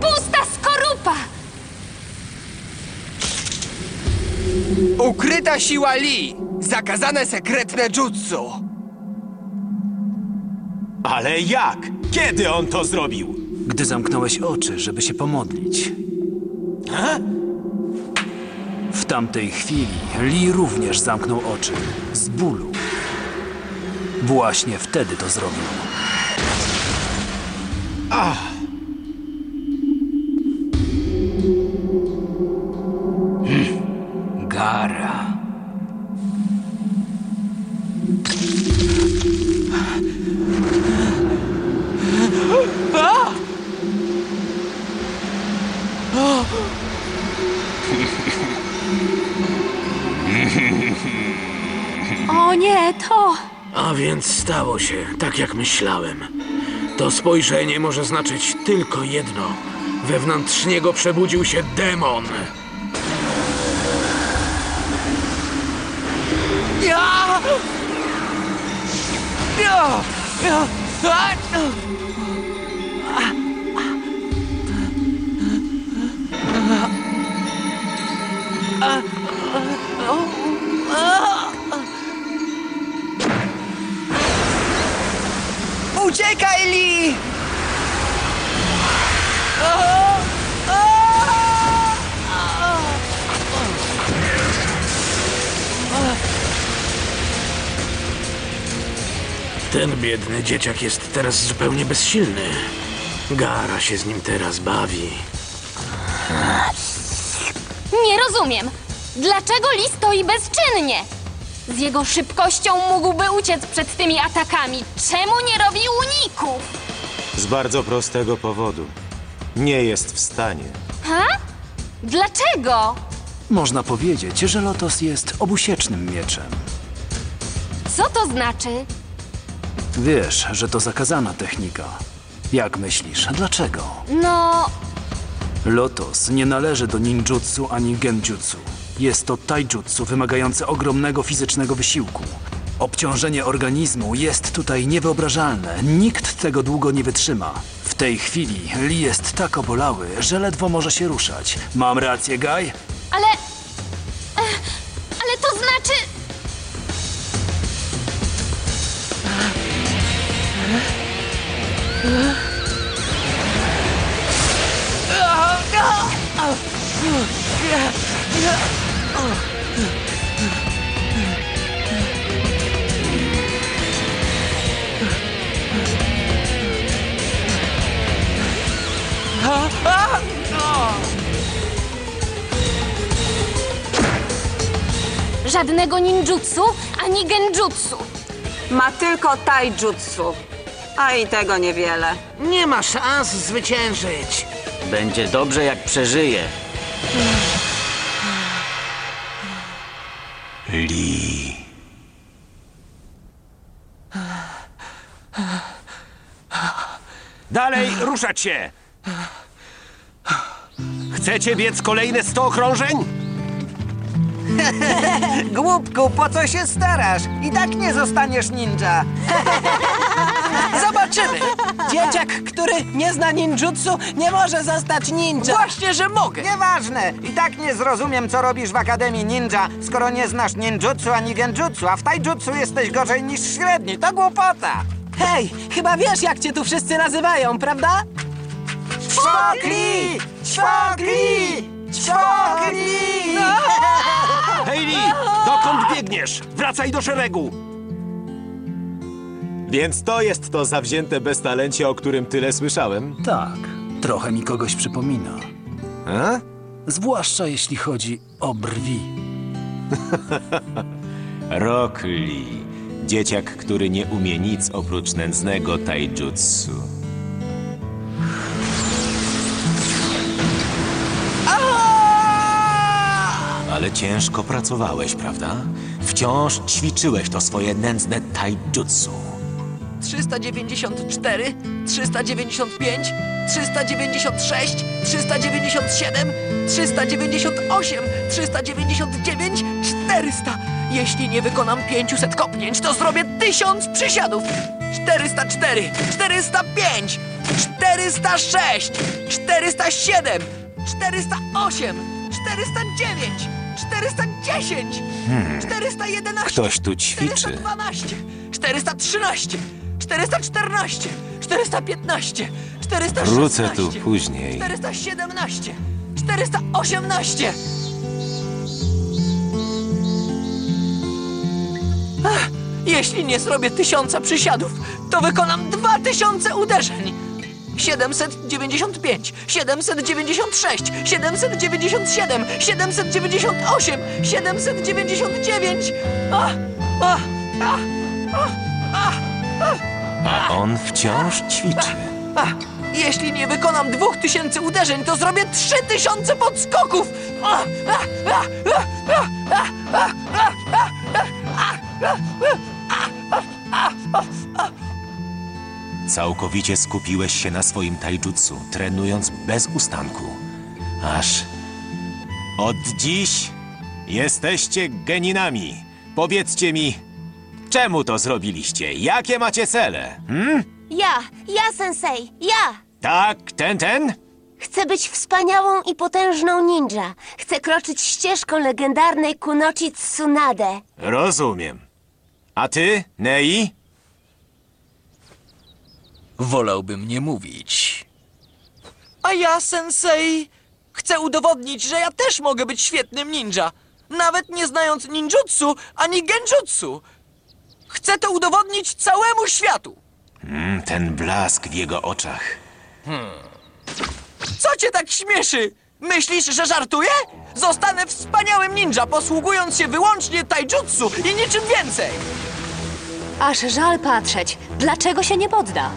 Pusta skorupa! Ukryta siła Li! Zakazane sekretne jutsu! Ale jak? Kiedy on to zrobił? Gdy zamknąłeś oczy, żeby się pomodlić. W tamtej chwili Lee również zamknął oczy. Z bólu. Właśnie wtedy to zrobił. Gara. O nie, to... A więc stało się tak, jak myślałem. To spojrzenie może znaczyć tylko jedno. Wewnątrz niego przebudził się demon. Ja! Ja! Ja! Biedny dzieciak jest teraz zupełnie bezsilny. Gara się z nim teraz bawi. Nie rozumiem. Dlaczego Lee stoi bezczynnie? Z jego szybkością mógłby uciec przed tymi atakami. Czemu nie robi uników? Z bardzo prostego powodu. Nie jest w stanie. Ha? Dlaczego? Można powiedzieć, że Lotos jest obusiecznym mieczem. Co to znaczy? Wiesz, że to zakazana technika. Jak myślisz, dlaczego? No, Lotos nie należy do ninjutsu ani genjutsu. Jest to taijutsu wymagające ogromnego fizycznego wysiłku. Obciążenie organizmu jest tutaj niewyobrażalne. Nikt tego długo nie wytrzyma. W tej chwili Lee jest tak obolały, że ledwo może się ruszać. Mam rację, Guy? ale... Żadnego ninjutsu ani genjutsu. Ma tylko taijutsu. A i tego niewiele. Nie ma szans zwyciężyć. Będzie dobrze, jak przeżyje. Li. Dalej, ruszać się! Chcecie biec kolejne 100 okrążeń? Głupku, po co się starasz? I tak nie zostaniesz ninja. Zobaczymy! Dzieciak, który nie zna ninjutsu, nie może zostać ninja! Właśnie, że mogę! Nieważne. I tak nie zrozumiem, co robisz w Akademii Ninja, skoro nie znasz ninjutsu ani genjutsu, a w taijutsu jesteś gorzej niż średni. To głupota. Hej, chyba wiesz, jak cię tu wszyscy nazywają, prawda? Czwokli! Czwokli! Czwokli! Li! Dokąd biegniesz? Wracaj do szeregu! Więc to jest to zawzięte beztalencie, o którym tyle słyszałem? Tak, trochę mi kogoś przypomina. A? Zwłaszcza jeśli chodzi o brwi. Rock Lee. Dzieciak, który nie umie nic oprócz nędznego taijutsu. Ciężko pracowałeś, prawda? Wciąż ćwiczyłeś to swoje nędzne taijutsu. 394, 395, 396, 397, 398, 399, 400. Jeśli nie wykonam 500 kopnięć, to zrobię 1000 przysiadów. 404, 405, 406, 407, 408, 409, 410, 411. Ktoś tu ćwiczy. 412, 413, 414, 415, 416, Wrócę tu później. 417, 418. Ach, Jeśli nie zrobię tysiąca przysiadów, to wykonam dwa tysiące uderzeń. 795, 796, 797, 798, 799. A, a, a, a, a, a. A on wciąż ćwiczy. A, jeśli nie wykonam dwóch tysięcy uderzeń, to zrobię trzy tysiące podskoków! A, a, a, a, a, a, a, a, a, a, a, a. Całkowicie skupiłeś się na swoim taijutsu, trenując bez ustanku. Aż od dziś jesteście geninami. Powiedzcie mi, czemu to zrobiliście? Jakie macie cele? Hmm? Ja, ja, sensei, ja! Tak, ten, ten? Chcę być wspaniałą i potężną ninja. Chcę kroczyć ścieżką legendarnej Kunochi Tsunade. Rozumiem. A ty, Nei? Wolałbym nie mówić. A ja, sensei, chcę udowodnić, że ja też mogę być świetnym ninja. Nawet nie znając ninjutsu ani genjutsu. Chcę to udowodnić całemu światu. Mm, ten blask w jego oczach. Co cię tak śmieszy? Myślisz, że żartuję? Zostanę wspaniałym ninja, posługując się wyłącznie taijutsu i niczym więcej. Aż żal patrzeć. Dlaczego się nie podda?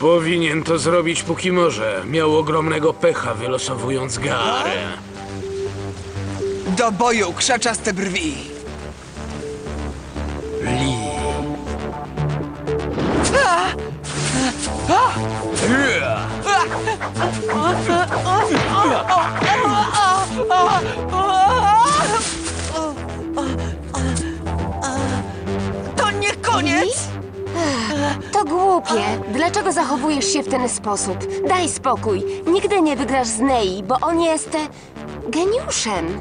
Powinien to zrobić póki może. Miał ogromnego pecha wylosowując Garę. Do boju, krzaczaste brwi! Lee. To głupie. Dlaczego zachowujesz się w ten sposób? Daj spokój. Nigdy nie wygrasz z Nei, bo on jest... e, geniuszem.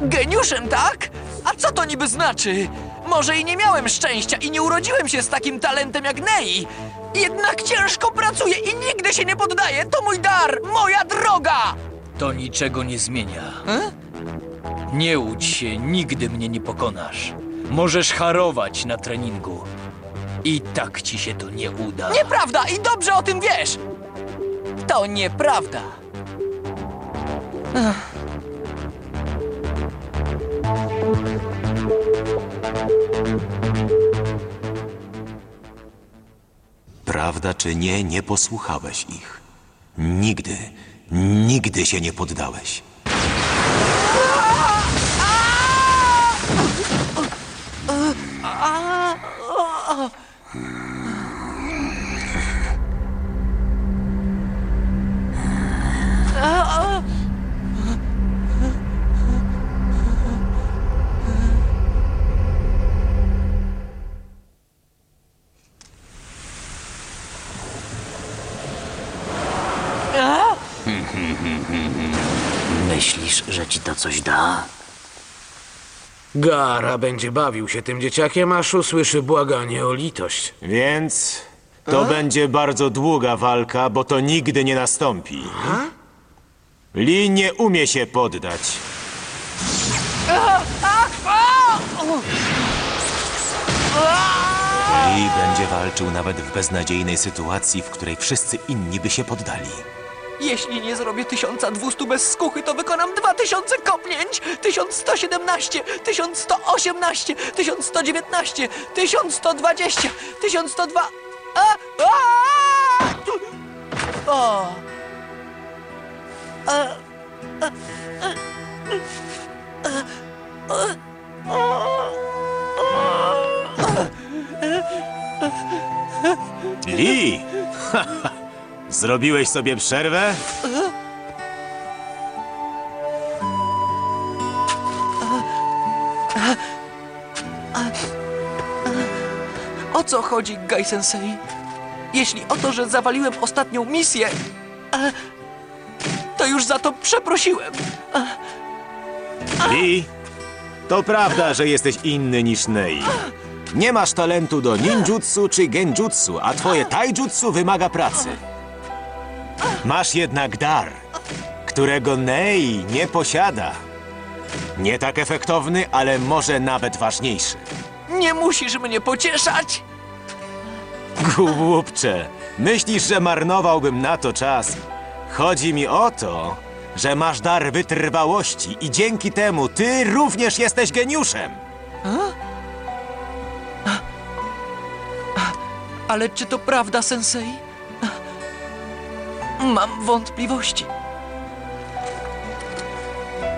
Geniuszem, tak? A co to niby znaczy? Może i nie miałem szczęścia i nie urodziłem się z takim talentem jak Nei. Jednak ciężko pracuję i nigdy się nie poddaję. To mój dar, moja droga! To niczego nie zmienia. Nie łudź się, nigdy mnie nie pokonasz. Możesz harować na treningu. I tak ci się to nie uda. Nieprawda i dobrze o tym wiesz! To nieprawda. Prawda czy nie, nie posłuchałeś ich. Nigdy, nigdy się nie poddałeś. Mm-hmm. Gara będzie bawił się tym dzieciakiem, aż usłyszy błaganie o litość. Więc to będzie bardzo długa walka, bo to nigdy nie nastąpi. Lee nie umie się poddać. Lee będzie walczył nawet w beznadziejnej sytuacji, w której wszyscy inni by się poddali. Jeśli nie zrobię 1200 bez skuchy, to wykonam 2000 kopnięć! 1117, 1118, 1119, 1120, 1102... A! A! O! A! A! A! A! A! Lee! Zrobiłeś sobie przerwę? O co chodzi, Gai Sensei? Jeśli o to, że zawaliłem ostatnią misję, e, to już za to przeprosiłem. Lee, to prawda, że jesteś inny niż Nei. Nie masz talentu do ninjutsu czy genjutsu, a twoje taijutsu wymaga pracy. Masz jednak dar, którego Nei nie posiada. Nie tak efektowny, ale może nawet ważniejszy. Nie musisz mnie pocieszać! Głupcze, myślisz, że marnowałbym na to czas? Chodzi mi o to, że masz dar wytrwałości i dzięki temu ty również jesteś geniuszem. Ale czy to prawda, Sensei? Mam wątpliwości.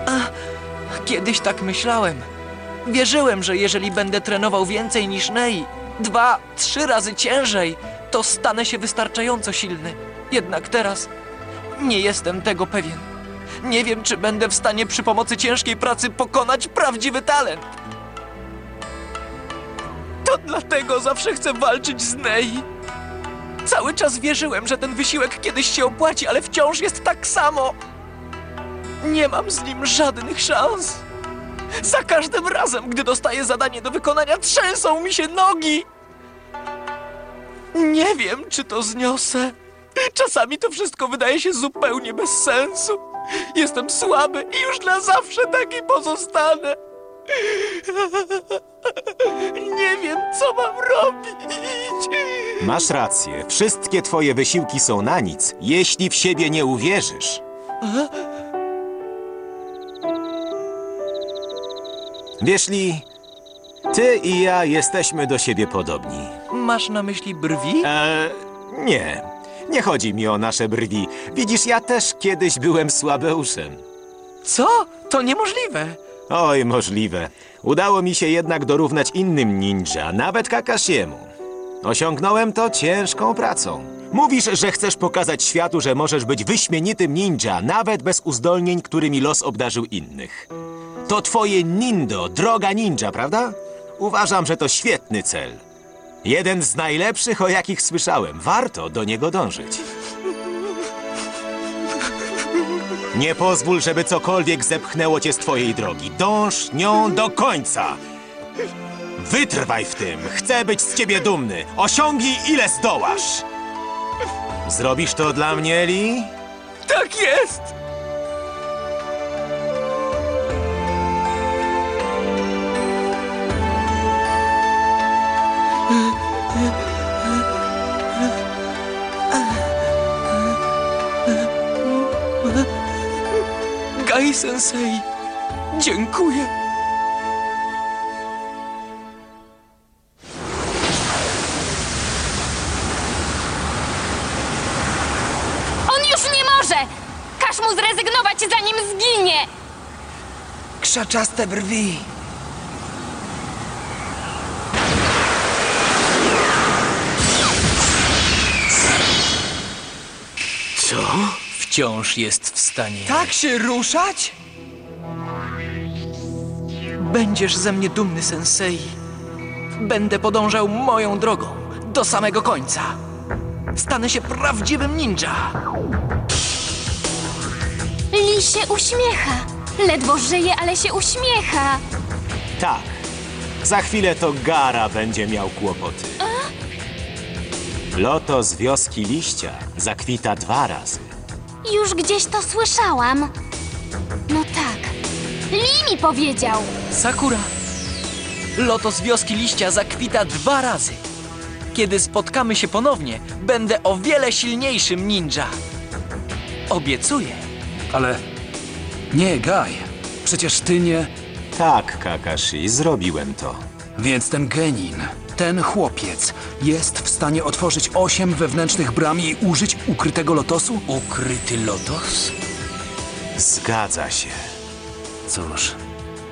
A, Kiedyś tak myślałem. Wierzyłem, że jeżeli będę trenował więcej niż Nei, dwa, trzy razy ciężej, to stanę się wystarczająco silny. Jednak teraz nie jestem tego pewien. Nie wiem, czy będę w stanie przy pomocy ciężkiej pracy pokonać prawdziwy talent. To dlatego zawsze chcę walczyć z Nei. Cały czas wierzyłem, że ten wysiłek kiedyś się opłaci, ale wciąż jest tak samo. Nie mam z nim żadnych szans. Za każdym razem, gdy dostaję zadanie do wykonania, trzęsą mi się nogi. Nie wiem, czy to zniosę. Czasami to wszystko wydaje się zupełnie bez sensu. Jestem słaby i już na zawsze taki pozostanę. Masz rację, wszystkie twoje wysiłki są na nic, jeśli w siebie nie uwierzysz. Wiesz, Lee, ty i ja jesteśmy do siebie podobni. Masz na myśli brwi? Eee, nie. Nie chodzi mi o nasze brwi. Widzisz, ja też kiedyś byłem słabeuszem. Co? To niemożliwe. Oj, możliwe. Udało mi się jednak dorównać innym ninja, nawet Kakashiemu. Osiągnąłem to ciężką pracą. Mówisz, że chcesz pokazać światu, że możesz być wyśmienitym ninja, nawet bez uzdolnień, którymi los obdarzył innych. To twoje nindo, droga ninja, prawda? Uważam, że to świetny cel. Jeden z najlepszych, o jakich słyszałem. Warto do niego dążyć. Nie pozwól, żeby cokolwiek zepchnęło cię z twojej drogi. Dąż nią do końca. Wytrwaj w tym. Chcę być z ciebie dumny. Osiągnij ile zdołasz. Zrobisz to dla mnie, Lee? Tak jest! Gai Sensei, dziękuję. Krzaczaste brwi. Co? Wciąż jest w stanie. Tak się ruszać? Będziesz ze mnie dumny, Sensei. Będę podążał moją drogą do samego końca. Stanę się prawdziwym ninja. Li się uśmiecha. Ledwo żyje, ale się uśmiecha. Tak. Za chwilę to Gara będzie miał kłopoty. Loto z wioski liścia zakwita dwa razy. Już gdzieś to słyszałam. No tak. Li mi powiedział. Sakura. Loto z wioski liścia zakwita dwa razy. Kiedy spotkamy się ponownie, będę o wiele silniejszym ninja. Obiecuję. Ale nie, Gaj. Przecież ty nie... Tak, Kakashi, zrobiłem to. Więc ten genin, ten chłopiec jest w stanie otworzyć osiem wewnętrznych bram i użyć ukrytego lotosu? Ukryty lotos? Zgadza się. Cóż,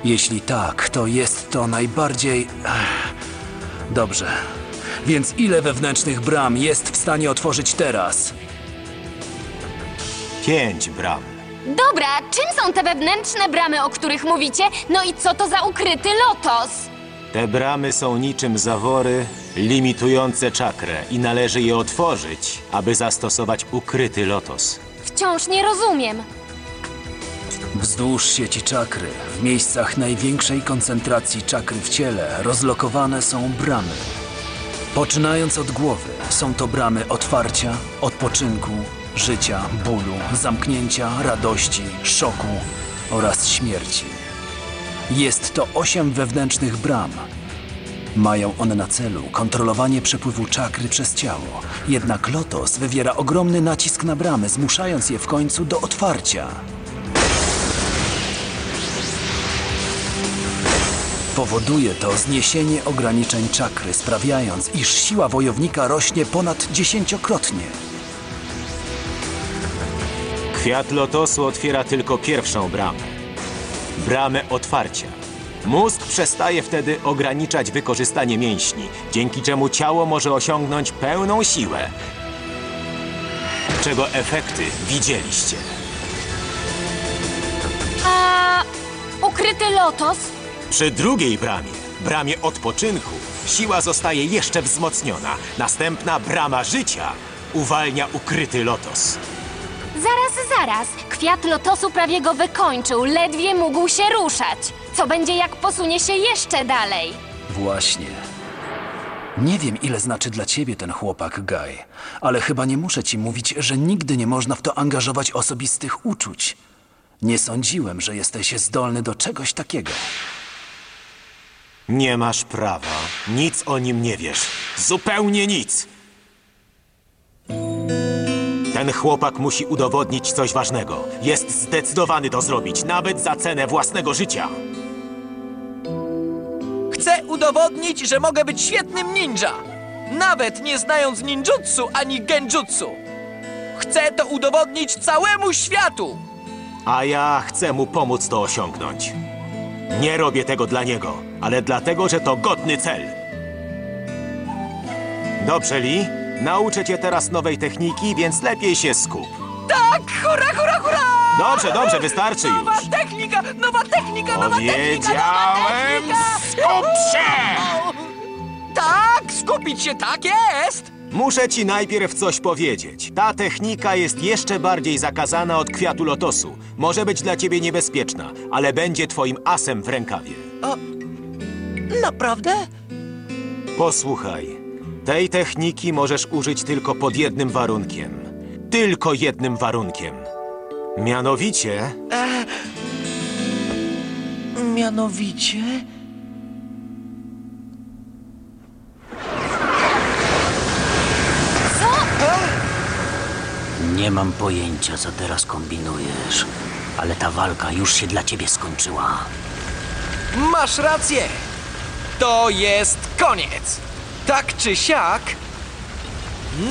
jeśli tak, to jest to najbardziej... Ech, Dobrze. Więc ile wewnętrznych bram jest w stanie otworzyć teraz? Pięć bram. Dobra, czym są te wewnętrzne bramy, o których mówicie? No i co to za ukryty lotos? Te bramy są niczym zawory limitujące czakrę i należy je otworzyć, aby zastosować ukryty lotos. Wciąż nie rozumiem. Wzdłuż sieci czakry, w miejscach największej koncentracji czakry w ciele, rozlokowane są bramy. Poczynając od głowy, są to bramy otwarcia, odpoczynku, życia, bólu, zamknięcia, radości, szoku oraz śmierci. Jest to osiem wewnętrznych bram. Mają one na celu kontrolowanie przepływu czakry przez ciało. Jednak lotos wywiera ogromny nacisk na bramy, zmuszając je w końcu do otwarcia. Powoduje to zniesienie ograniczeń czakry, sprawiając, iż siła wojownika rośnie ponad dziesięciokrotnie. Kwiat lotosu otwiera tylko pierwszą bramę. Bramę otwarcia. Mózg przestaje wtedy ograniczać wykorzystanie mięśni, dzięki czemu ciało może osiągnąć pełną siłę. Czego efekty widzieliście. A ukryty lotos? Przy drugiej bramie, bramie odpoczynku, siła zostaje jeszcze wzmocniona. Następna brama życia uwalnia ukryty lotos. Zaraz. Kwiat lotosu prawie go wykończył, ledwie mógł się ruszać. Co będzie, jak posunie się jeszcze dalej? Właśnie. Nie wiem, ile znaczy dla ciebie ten chłopak, Guy, ale chyba nie muszę ci mówić, że nigdy nie można w to angażować osobistych uczuć. Nie sądziłem, że jesteś zdolny do czegoś takiego. Nie masz prawa. Nic o nim nie wiesz. Zupełnie nic. Ten chłopak musi udowodnić coś ważnego. Jest zdecydowany to zrobić, nawet za cenę własnego życia. Chcę udowodnić, że mogę być świetnym ninja. Nawet nie znając ninjutsu ani genjutsu. Chcę to udowodnić całemu światu. A ja chcę mu pomóc to osiągnąć. Nie robię tego dla niego, ale dlatego, że to godny cel. Dobrze, Lee. Nauczę cię teraz nowej techniki, więc lepiej się skup. Tak, hurra, hurra, hurra! Dobrze, dobrze, wystarczy już. Nowa technika, nowa technika, nowa technika, nowa Powiedziałem, technika! skup się! Tak, skupić się, tak jest! Muszę ci najpierw coś powiedzieć. Ta technika jest jeszcze bardziej zakazana od kwiatu lotosu. Może być dla ciebie niebezpieczna, ale będzie twoim asem w rękawie. Naprawdę? Posłuchaj. Tej techniki możesz użyć tylko pod jednym warunkiem. Tylko jednym warunkiem. Mianowicie, Mianowicie... Nie mam pojęcia, co teraz kombinujesz, ale ta walka już się dla ciebie skończyła. Masz rację! To jest koniec! Tak czy siak...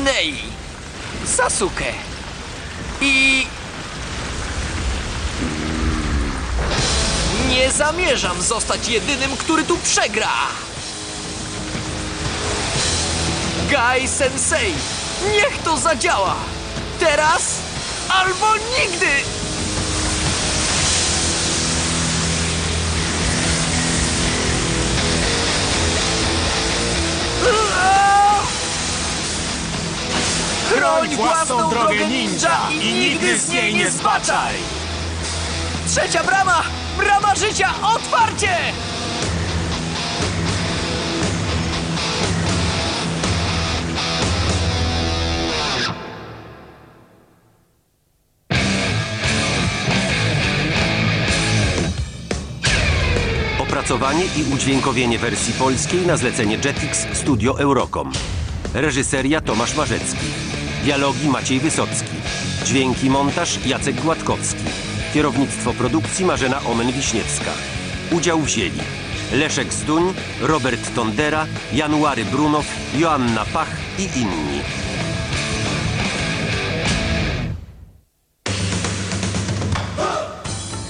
Nei, Sasuke i... Nie zamierzam zostać jedynym, który tu przegra! Gai Sensei, niech to zadziała! Teraz albo nigdy! Chroń własną drogę ninja i nigdy z niej nie zbaczaj! Trzecia brama! Brama życia! Otwarcie! Opracowanie i udźwiękowienie wersji polskiej na zlecenie Jetix Studio Eurocom. Reżyseria Tomasz Marzecki. Dialogi Maciej Wysocki. Dźwięki montaż Jacek Gładkowski. Kierownictwo produkcji Marzena Omen-Wiśniewska. Udział wzięli Leszek Zduń, Robert Tondera, January Brunow, Joanna Pach i inni.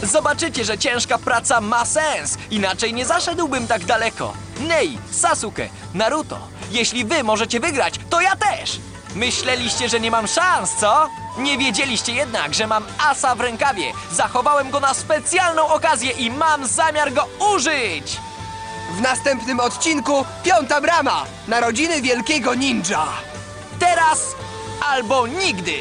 Zobaczycie, że ciężka praca ma sens. Inaczej nie zaszedłbym tak daleko. Nei, Sasuke, Naruto. Jeśli wy możecie wygrać, to ja też! Myśleliście, że nie mam szans, co? Nie wiedzieliście jednak, że mam asa w rękawie. Zachowałem go na specjalną okazję i mam zamiar go użyć! W następnym odcinku piąta brama. Narodziny wielkiego ninja. Teraz albo nigdy!